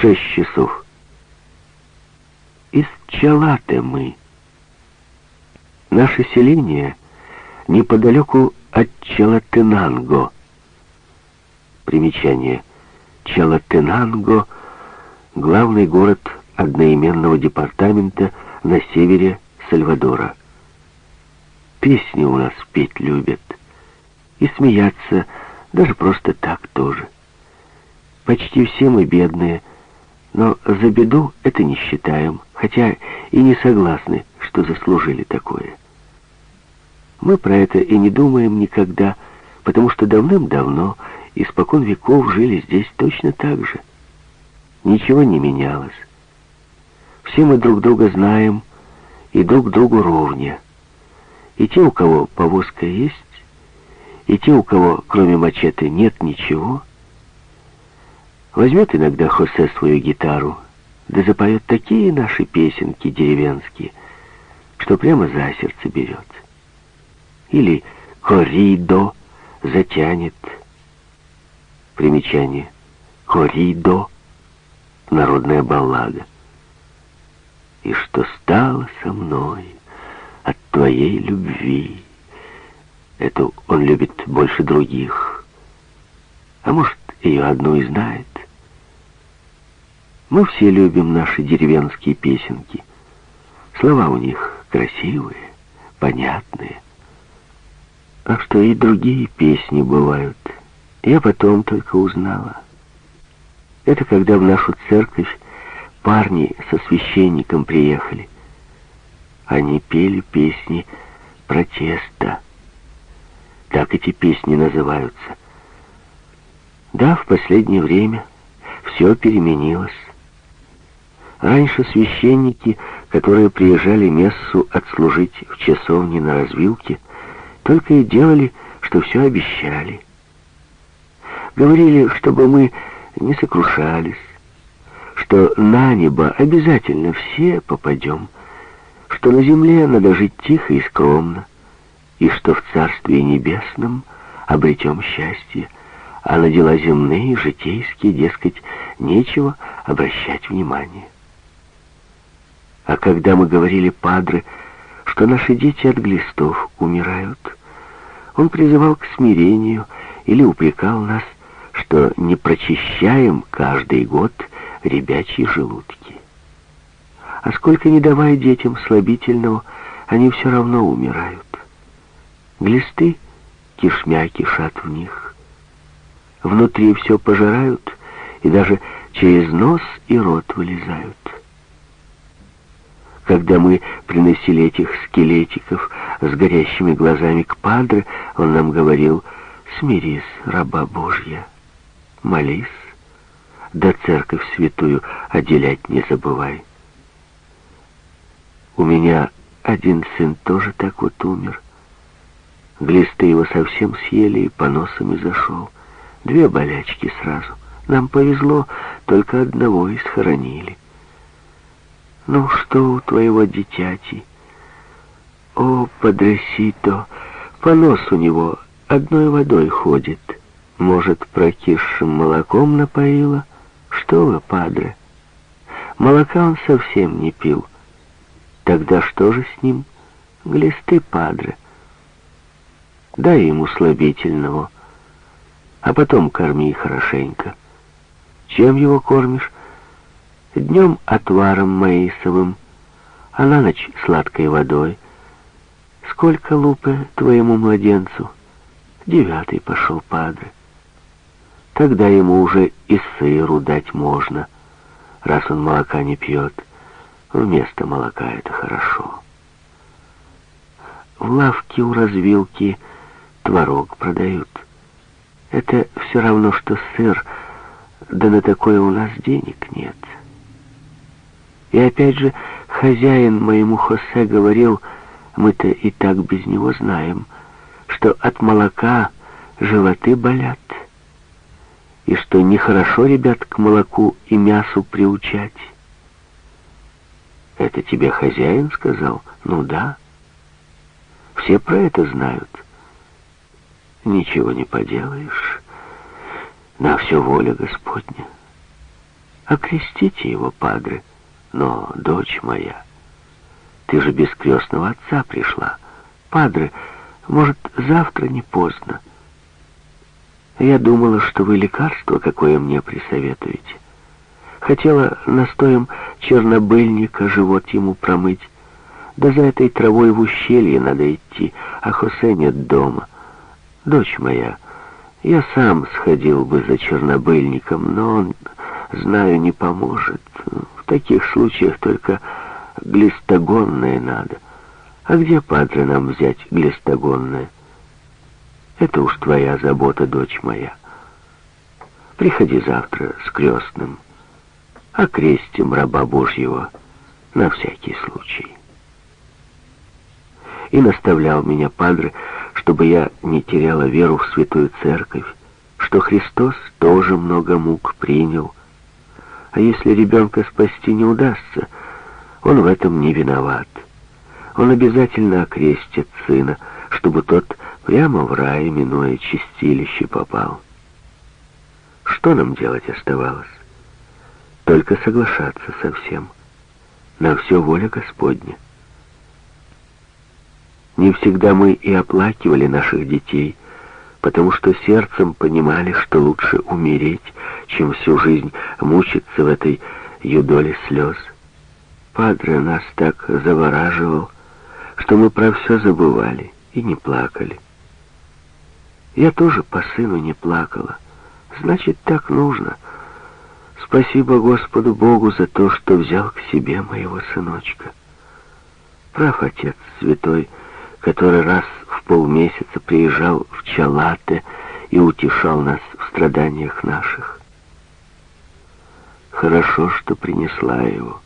шесть часов. Из Чалаты мы. Наше селение неподалеку от Чалатенанго. Примечание. Чалатенанго — главный город одноименного департамента на севере Сальвадора. Песни у нас петь любят. И смеяться даже просто так тоже. Почти все мы бедные, но за беду это не считаем, хотя и не согласны, что заслужили такое. Мы про это и не думаем никогда, потому что давным-давно, испокон веков, жили здесь точно так же. Ничего не менялось. Все мы друг друга знаем и друг другу ровня. И те, у кого повозка есть, и те, у кого кроме мачете нет ничего, возьмет иногда Хосе свою гитару, да запоет такие наши песенки деревенские, что прямо за сердце берет. Или коридо затянет. Примечание. Коридо — народная баллада. И что стало со мной — от твоей любви. Эту он любит больше других. А может, ее одну и знает. Мы все любим наши деревенские песенки. Слова у них красивые, понятные. А что и другие песни бывают, я потом только узнала. Это когда в нашу церковь парни со священником приехали. Они пели песни протеста. Так эти песни называются. Да, в последнее время все переменилось. Раньше священники, которые приезжали мессу отслужить в часовне на развилке, только и делали, что все обещали. Говорили, чтобы мы не сокрушались, что на небо обязательно все попадем, что на земле надо жить тихо и скромно, и что в Царстве Небесном обретем счастье, а на дела земные, житейские, дескать, нечего обращать внимание. А когда мы говорили Падре, что наши дети от глистов умирают, он призывал к смирению или упрекал нас, что не прочищаем каждый год ребячьи желудки. А сколько не давая детям слабительного, они все равно умирают. Глисты кишмя кишат в них. Внутри все пожирают и даже через нос и рот вылезают. Когда мы приносили этих скелетиков с горящими глазами к Падре, он нам говорил, «Смирись, раба Божья, молись, да церковь святую отделять не забывай». У меня один сын тоже так вот умер. Глисты его совсем съели и по носам и зашел. Две болячки сразу. Нам повезло, только одного и схоронили. Ну что у твоего дитяти? О, подросито, по носу у него одной водой ходит. Может, прокисшим молоком напоила? Что вы, падре? Молока он совсем не пил. Тогда что же с ним? Глисты, падре. Дай ему слабительного, а потом корми хорошенько. Чем его кормишь? Днем отваром маисовым, а на ночь сладкой водой. Сколько лупы твоему младенцу? Девятый пошел, падре. Тогда ему уже и сыру дать можно, раз он молока не пьет. Вместо молока это хорошо. В лавке у развилки творог продают. Это все равно, что сыр, да на такое у нас денег нет. И опять же, хозяин моему Хосе говорил, мы-то и так без него знаем, что от молока животы болят, и что нехорошо ребят к молоку и мясу приучать. «Это тебе хозяин сказал?» «Ну да. Все про это знают. Ничего не поделаешь. На все воля Господня. Окрестите его, падре. Но, дочь моя, ты же без крестного отца пришла. Падре, может, завтра не поздно. Я думала, что вы лекарство какое мне присоветуете. Хотела настоем чернобыльника живот ему промыть. Да за этой травой в ущелье надо идти, а Хосе нет дома. Дочь моя, я сам сходил бы за чернобыльником, но он, знаю, не поможет. Таких случаях только глистогонное надо. А где, падре, нам взять глистогонное? Это уж твоя забота, дочь моя. Приходи завтра с крестным. Окрестим раба Божьего на всякий случай. И наставлял меня падре, чтобы я не теряла веру в святую церковь, что Христос тоже много мук принял. А если ребенка спасти не удастся, он в этом не виноват. Он обязательно окрестит сына, чтобы тот прямо в рай, минуя чистилище, попал. Что нам делать оставалось? Только соглашаться со всем. На все воля Господня. Не всегда мы и оплакивали наших детей, потому что сердцем понимали, что лучше умереть, чем всю жизнь мучиться в этой юдоле слез. Падре нас так завораживал, что мы про все забывали и не плакали. Я тоже по сыну не плакала. Значит, так нужно. Спасибо Господу Богу за то, что взял к себе моего сыночка. Прав Отец Святой, который раз полмесяца приезжал в Чалате и утешал нас в страданиях наших. Хорошо, что принесла его.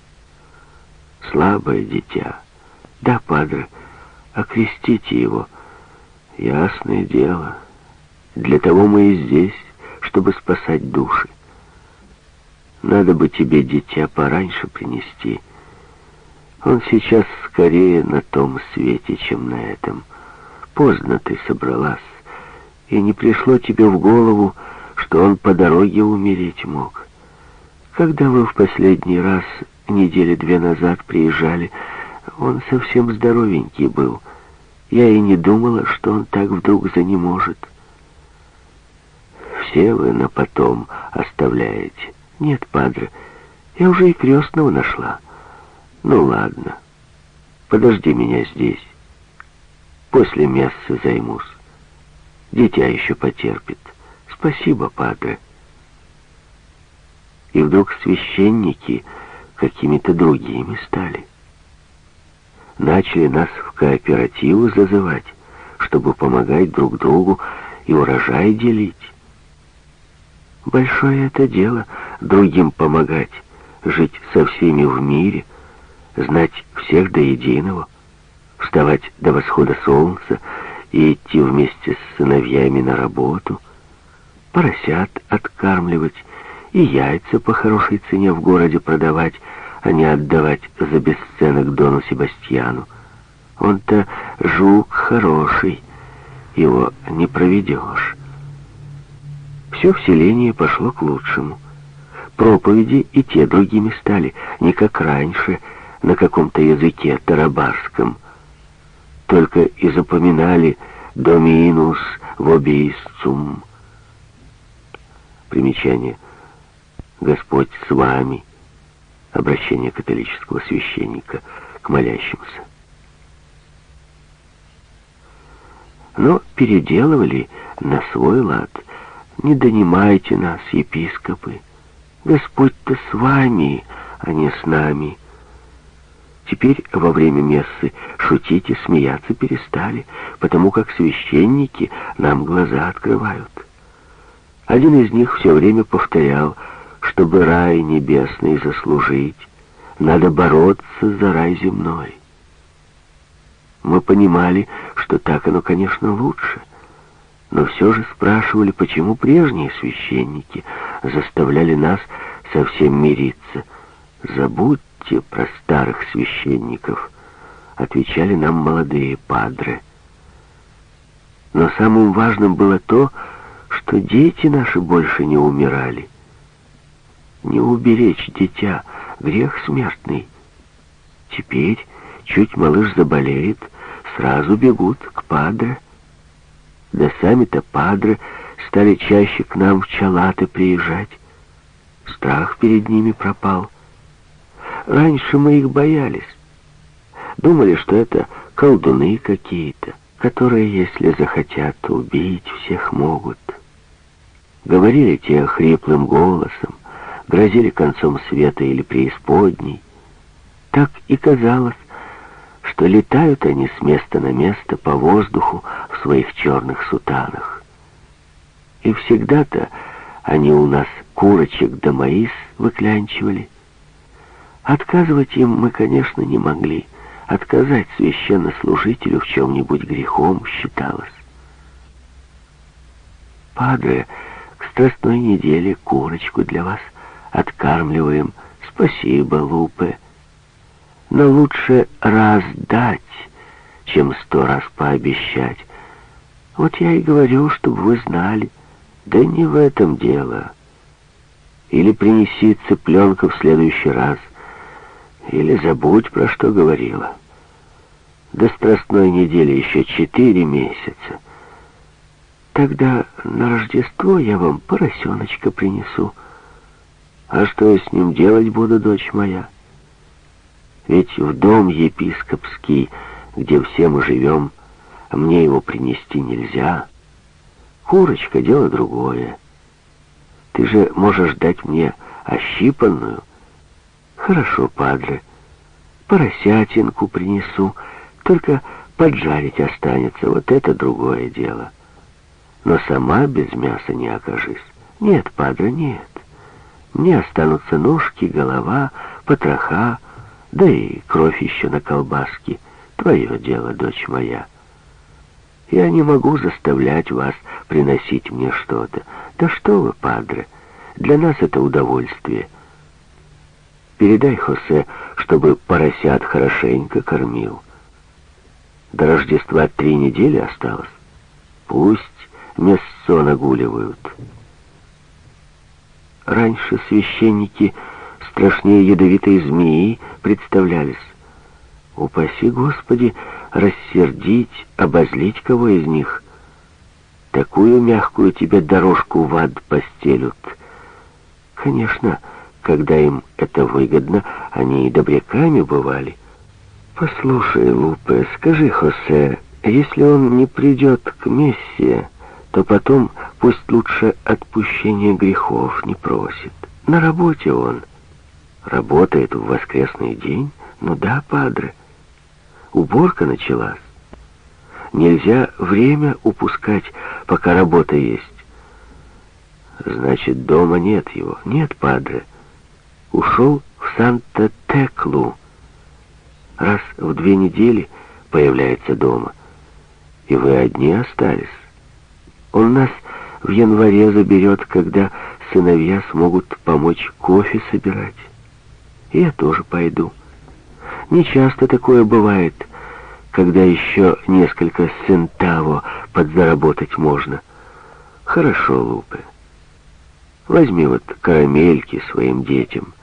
Слабое дитя. Да, падре, окрестите его. Ясное дело, для того мы и здесь, чтобы спасать души. Надо бы тебе дитя пораньше принести. Он сейчас скорее на том свете, чем на этом. Поздно ты собралась, и не пришло тебе в голову, что он по дороге умереть мог. Когда вы в последний раз, недели две назад, приезжали, он совсем здоровенький был. Я и не думала, что он так вдруг занеможет все вы на потом оставляете. Нет, падре, я уже и крестного нашла. Ну ладно, подожди меня здесь. После мессы займусь. Дитя еще потерпит. Спасибо, падре. И вдруг священники какими-то другими стали. Начали нас в кооперативу зазывать, чтобы помогать друг другу и урожай делить. Большое это дело другим помогать, жить со всеми в мире, знать всех до единого, вставать до восхода солнца и идти вместе с сыновьями на работу, поросят откармливать и яйца по хорошей цене в городе продавать, а не отдавать за бесценок Дону Себастьяну. Он-то жук хороший, его не проведешь. Все вселение пошло к лучшему. Проповеди и те другими стали, не как раньше, на каком-то языке тарабарском. Только и запоминали «доминус вобисцум». Примечание. «Господь с вами». Обращение католического священника к молящимся. Но переделывали на свой лад – не донимайте нас, епископы. Господь-то с вами, а не с нами. Теперь во время мессы шутить и смеяться перестали, потому как священники нам глаза открывают. Один из них все время повторял, чтобы рай небесный заслужить, надо бороться за рай земной. Мы понимали, что так оно, конечно, лучше — но все же спрашивали, почему прежние священники заставляли нас совсем мириться. «Забудьте про старых священников», — отвечали нам молодые падры. Но самым важным было то, что дети наши больше не умирали. не уберечь дитя, грех смертный. Теперь, чуть малыш заболеет, сразу бегут к падре. Да сами-то падре стали чаще к нам в чалаты приезжать. Страх перед ними пропал. Раньше мы их боялись. Думали, что это колдуны какие-то, которые, если захотят, убить всех могут. Говорили те хриплым голосом, грозили концом света или преисподней. Так и казалось, что летают они с места на место по воздуху в своих черных сутанах. И всегда-то они у нас курочек да маис выклянчивали. Отказывать им мы, конечно, не могли. Отказать священнослужителю в чем-нибудь грехом считалось. Падре, к страстной неделе курочку для вас откармливаем. Спасибо, Лупе. Но лучше раз дать, чем сто раз пообещать. Вот я и говорю, чтобы вы знали. Да не в этом дело. Или принеси цыпленка в следующий раз, или забудь, про что говорила. До страстной недели еще четыре месяца. Тогда на Рождество я вам поросеночка принесу. А что я с ним делать буду, дочь моя? Ведь в дом епископский, где все мы живем, мне его принести нельзя. Курочка — дело другое. Ты же можешь дать мне ощипанную. Хорошо, падре, поросятинку принесу, только поджарить останется, вот это другое дело. Но сама без мяса не окажись. Нет, падре, нет. Мне останутся ножки, голова, потроха, да и кровь еще на колбаске. Твое дело, дочь моя. Я не могу заставлять вас приносить мне что-то. Да что вы, падре, для нас это удовольствие. Передай Хосе, чтобы поросят хорошенько кормил. До Рождества три недели осталось. Пусть мясо нагуливают. Раньше священники страшнее ядовитой змеи представлялись. Упаси, Господи, рассердить, обозлить кого из них. Такую мягкую тебе дорожку в ад постелют. Конечно, когда им это выгодно, они и добряками бывали. Послушай, Лупе, скажи Хосе, если он не придет к Мессии, то потом пусть лучше отпущения грехов не просит. На работе он. Работает в воскресный день? Ну да, падре. Уборка началась. Нельзя время упускать, пока работа есть. Значит, дома нет его. Нет, падре. Ушел в Санта-Теклу. Раз в две недели появляется дома. И вы одни остались. Он нас в январе заберет, когда сыновья смогут помочь кофе собирать. И я тоже пойду. Не часто такое бывает, когда еще несколько центаво подзаработать можно. Хорошо, Лупе. Возьми вот карамельки своим детям.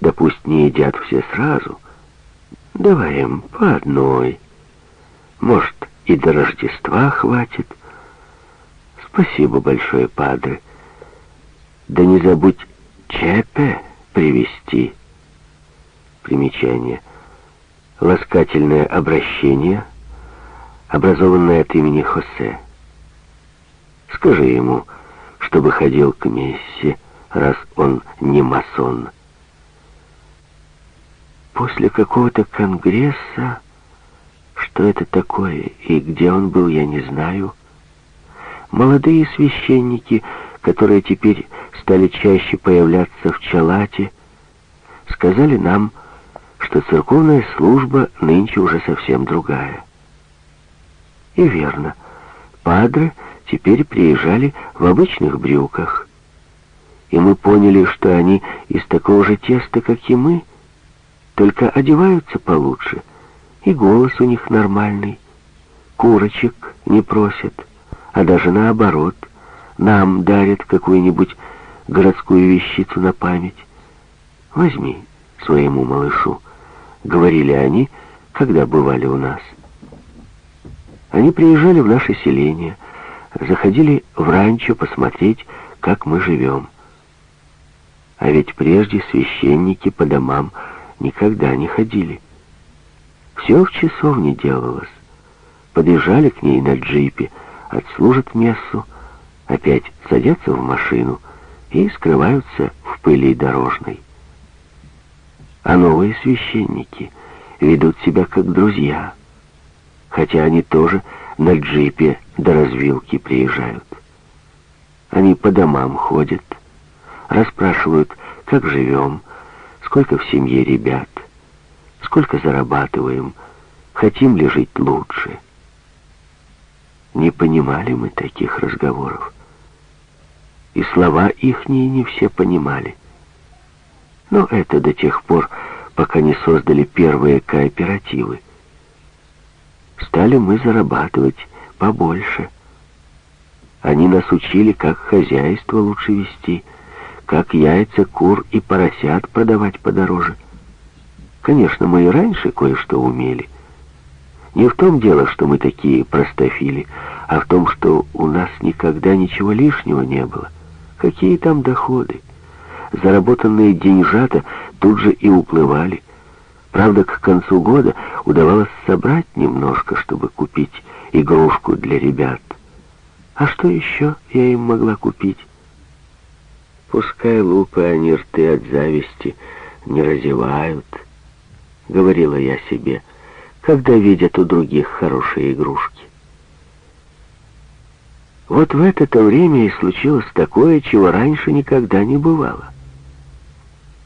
Да пусть не едят все сразу. Давай им по одной. Может, и до Рождества хватит. Спасибо большое, падре. Да не забудь Чепе привести. Примечание ласкательное обращение, образованное от имени Хосе. Скажи ему, чтобы ходил к Мессе, раз он не масон. После какого-то конгресса, что это такое и где он был, я не знаю, молодые священники, которые теперь стали чаще появляться в Чалате, сказали нам, что церковная служба нынче уже совсем другая. И верно, падры теперь приезжали в обычных брюках. И мы поняли, что они из такого же теста, как и мы, только одеваются получше, и голос у них нормальный. Курочек не просят, а даже наоборот, нам дарят какую-нибудь городскую вещицу на память. Возьми своему малышу, говорили они, когда бывали у нас. Они приезжали в наше селение, заходили в ранчо посмотреть, как мы живем. А ведь прежде священники по домам никогда не ходили. Все в часовне делалось. Подъезжали к ней на джипе, отслужат мессу, опять садятся в машину и скрываются в пыли дорожной. А новые священники ведут себя как друзья, хотя они тоже на джипе до развилки приезжают. Они по домам ходят, расспрашивают, как живем, сколько в семье ребят, сколько зарабатываем, хотим ли жить лучше. Не понимали мы таких разговоров. И слова ихние не все понимали. Но это до тех пор, пока не создали первые кооперативы. Стали мы зарабатывать побольше. Они нас учили, как хозяйство лучше вести, как яйца, кур и поросят продавать подороже. Конечно, мы и раньше кое-что умели. Не в том дело, что мы такие простофили, а в том, что у нас никогда ничего лишнего не было. Какие там доходы? Заработанные деньжата тут же и уплывали. Правда, к концу года удавалось собрать немножко, чтобы купить игрушку для ребят. А что еще я им могла купить? Пускай лупы они рты от зависти не разевают, говорила я себе, когда видят у других хорошие игрушки. Вот в это-то время и случилось такое, чего раньше никогда не бывало.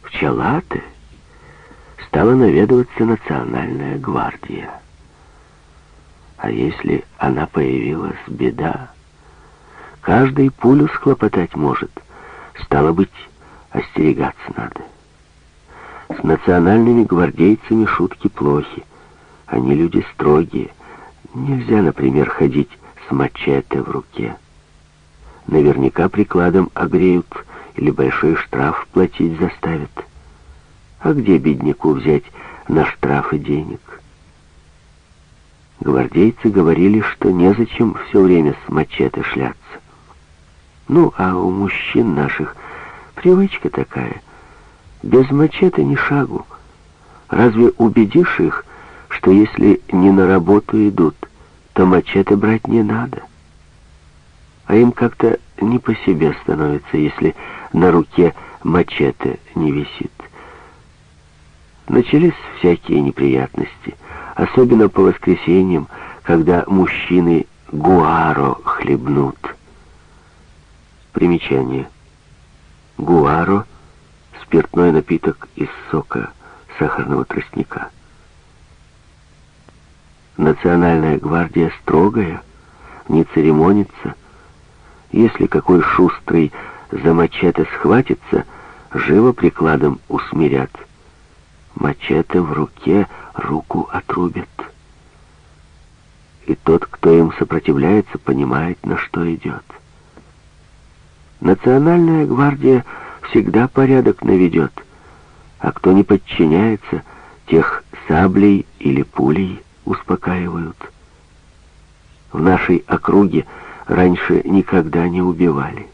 В Чалате стала наведываться национальная гвардия. А если она появилась, беда. Каждый пулю схлопотать может. Стало быть, остерегаться надо. С национальными гвардейцами шутки плохи. Они люди строгие. Нельзя, например, ходить с мачете в руке. Наверняка прикладом огреют или большой штраф платить заставят. А где бедняку взять на штрафы денег? Гвардейцы говорили, что незачем все время с мачете шляться. Ну, а у мужчин наших привычка такая. Без мачете ни шагу. Разве убедишь их, что если не на работу идут, то мачете брать не надо? А им как-то не по себе становится, если на руке мачете не висит. Начались всякие неприятности, особенно по воскресеньям, когда мужчины гуаро хлебнут. Примечание. Гуаро — спиртной напиток из сока сахарного тростника. Национальная гвардия строгая, не церемонится. Если какой шустрый за мачете схватится, живо прикладом усмирят — Мачете в руке руку отрубят. И тот, кто им сопротивляется, понимает, на что идет. Национальная гвардия всегда порядок наведет, а кто не подчиняется, тех саблей или пулей успокаивают. В нашей округе раньше никогда не убивали.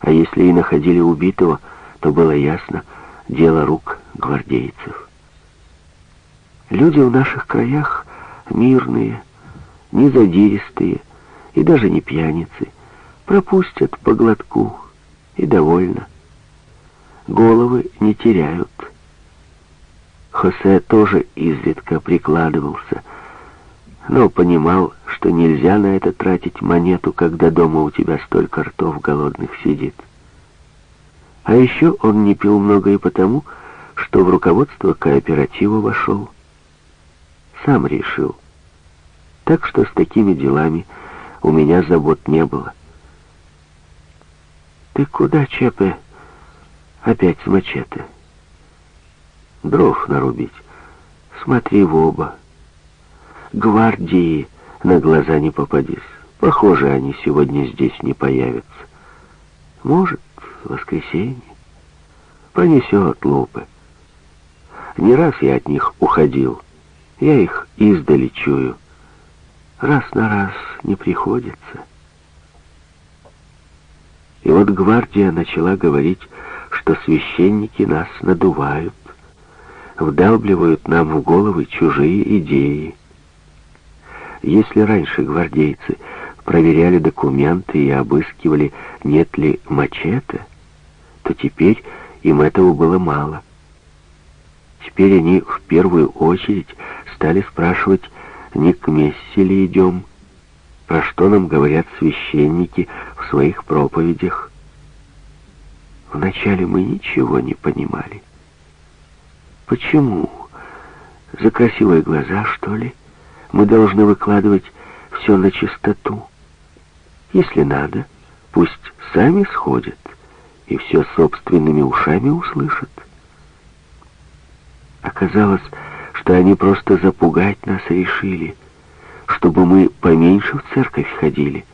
А если и находили убитого, то было ясно, дело рук гвардейцев. Люди в наших краях мирные, не задиристые и даже не пьяницы, пропустят по глотку и довольно. Головы не теряют. Хосе тоже изредка прикладывался, но понимал, что нельзя на это тратить монету, когда дома у тебя столько ртов голодных сидит. А еще он не пил много и потому, что в руководство кооператива вошел. Сам решил. Так что с такими делами у меня забот не было. «Ты куда, Чепе?» «Опять с мачете». «Дров нарубить. Смотри в оба. Гвардии на глаза не попадись. Похоже, они сегодня здесь не появятся. Может, воскресенье. Понесет лупы. Не раз я от них уходил. Я их издали чую. Раз на раз не приходится. И вот гвардия начала говорить, что священники нас надувают, вдалбливают нам в головы чужие идеи. Если раньше гвардейцы проверяли документы и обыскивали, нет ли мачете, то теперь им этого было мало. Теперь они в первую очередь стали спрашивать, не к мессе ли идем, про что нам говорят священники в своих проповедях. Вначале мы ничего не понимали. Почему? За красивые глаза, что ли? Мы должны выкладывать все на чистоту. Если надо, пусть сами сходят и все собственными ушами услышат. Оказалось, что они просто запугать нас решили, чтобы мы поменьше в церковь ходили.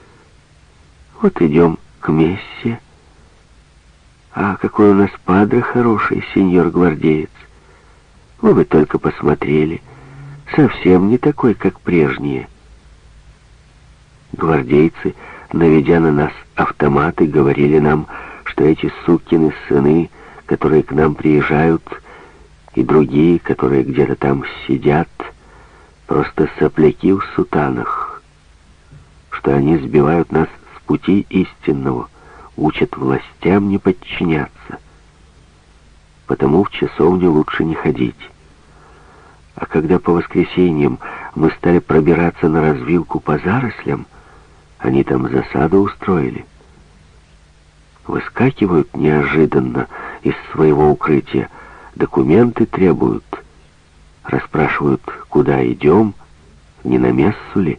Вот идем к мессе. А какой у нас падре хороший, сеньор-гвардеец. Вы бы только посмотрели совсем не такой, как прежние. Гвардейцы, наведя на нас автоматы, говорили нам, что эти сукины сыны, которые к нам приезжают, и другие, которые где-то там сидят, просто сопляки в сутанах, что они сбивают нас с пути истинного, учат властям не подчиняться. Потому в часовню лучше не ходить. А когда по воскресеньям мы стали пробираться на развилку по зарослям, они там засаду устроили. Выскакивают неожиданно из своего укрытия, документы требуют, расспрашивают, куда идем, не на мессу ли,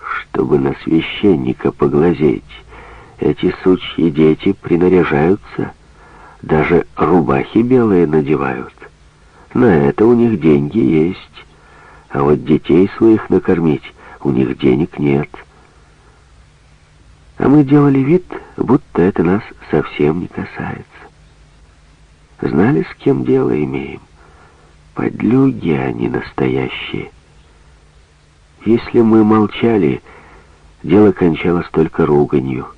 чтобы на священника поглазеть. Эти сучьи дети принаряжаются, даже рубахи белые надевают. На это у них деньги есть. А вот детей своих накормить у них денег нет. А мы делали вид, будто это нас совсем не касается. Знали, с кем дело имеем. Подлюги они настоящие. Если мы молчали, дело кончалось только руганью.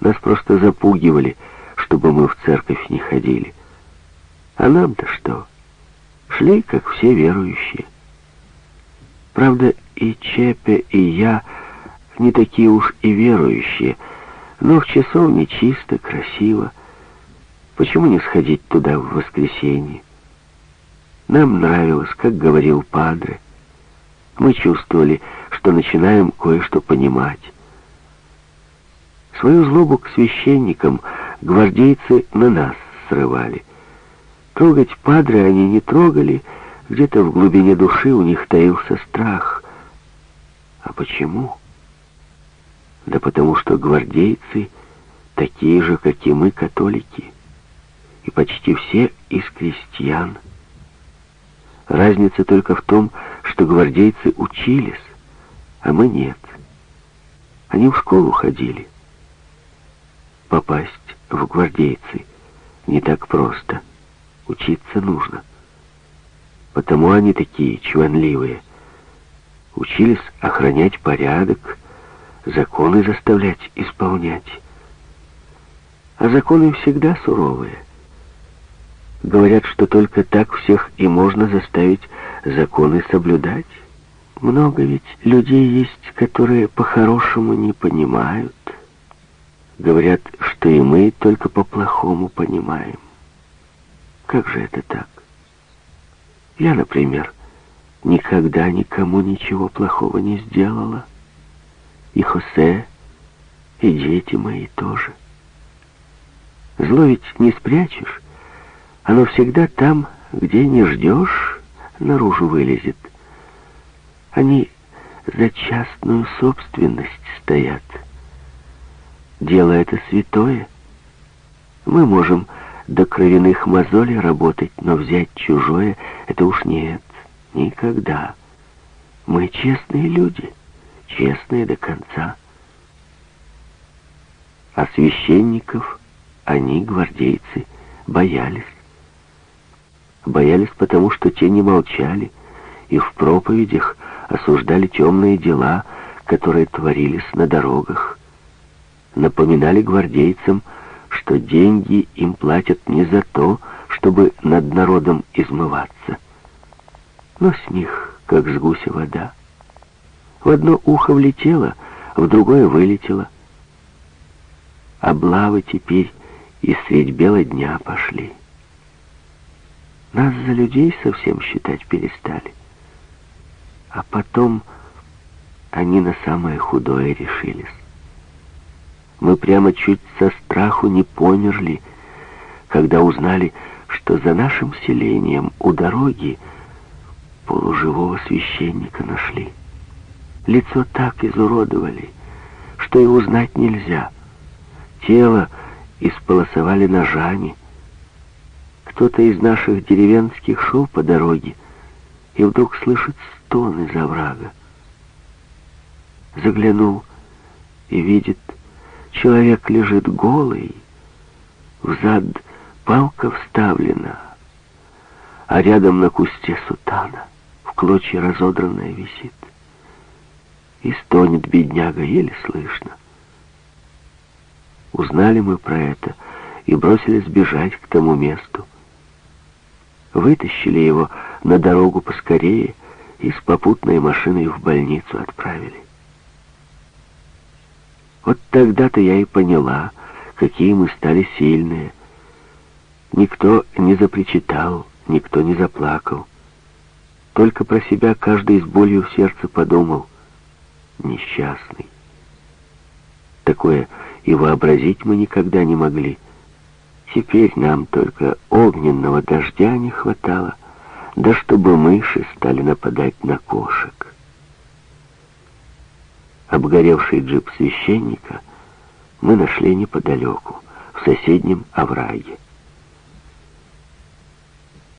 Нас просто запугивали, чтобы мы в церковь не ходили. А нам-то что? шли, как все верующие. Правда, и Чепе, и я не такие уж и верующие, но в часовне чисто, красиво. Почему не сходить туда в воскресенье? Нам нравилось, как говорил Падре. Мы чувствовали, что начинаем кое-что понимать. Свою злобу к священникам гвардейцы на нас срывали. Трогать падре они не трогали, где-то в глубине души у них таился страх. А почему? Да потому что гвардейцы такие же, как и мы, католики, и почти все из крестьян. Разница только в том, что гвардейцы учились, а мы нет. Они в школу ходили. Попасть в гвардейцы не так просто. Учиться нужно. Потому они такие чванливые. Учились охранять порядок, законы заставлять исполнять. А законы всегда суровые. Говорят, что только так всех и можно заставить законы соблюдать. Много ведь людей есть, которые по-хорошему не понимают. Говорят, что и мы только по-плохому понимаем. Как же это так? Я, например, никогда никому ничего плохого не сделала. И Хосе, и дети мои тоже. Зло ведь не спрячешь. Оно всегда там, где не ждешь, наружу вылезет. Они за частную собственность стоят. Дело это святое. Мы можем до кровяных мозолей работать, но взять чужое — это уж нет, никогда. Мы честные люди, честные до конца. А священников они, гвардейцы, боялись. Боялись потому, что те не молчали и в проповедях осуждали темные дела, которые творились на дорогах. Напоминали гвардейцам, что деньги им платят не за то, чтобы над народом измываться. Но с них, как с гуся вода. В одно ухо влетело, в другое вылетело. Облавы теперь и средь бела дня пошли. Нас за людей совсем считать перестали. А потом они на самое худое решились. Мы прямо чуть со страху не померли, когда узнали, что за нашим селением у дороги полуживого священника нашли. Лицо так изуродовали, что и узнать нельзя. Тело исполосовали ножами. Кто-то из наших деревенских шел по дороге и вдруг слышит стон из оврага. Заглянул и видит, человек лежит голый, взад палка вставлена, а рядом на кусте сутана в клочья разодранная висит. И стонет бедняга, еле слышно. Узнали мы про это и бросились бежать к тому месту. Вытащили его на дорогу поскорее и с попутной машиной в больницу отправили. Вот тогда-то я и поняла, какие мы стали сильные. Никто не запричитал, никто не заплакал. Только про себя каждый с болью в сердце подумал. Несчастный. Такое и вообразить мы никогда не могли. Теперь нам только огненного дождя не хватало, да чтобы мыши стали нападать на кошек. Обгоревший джип священника мы нашли неподалеку, в соседнем овраге.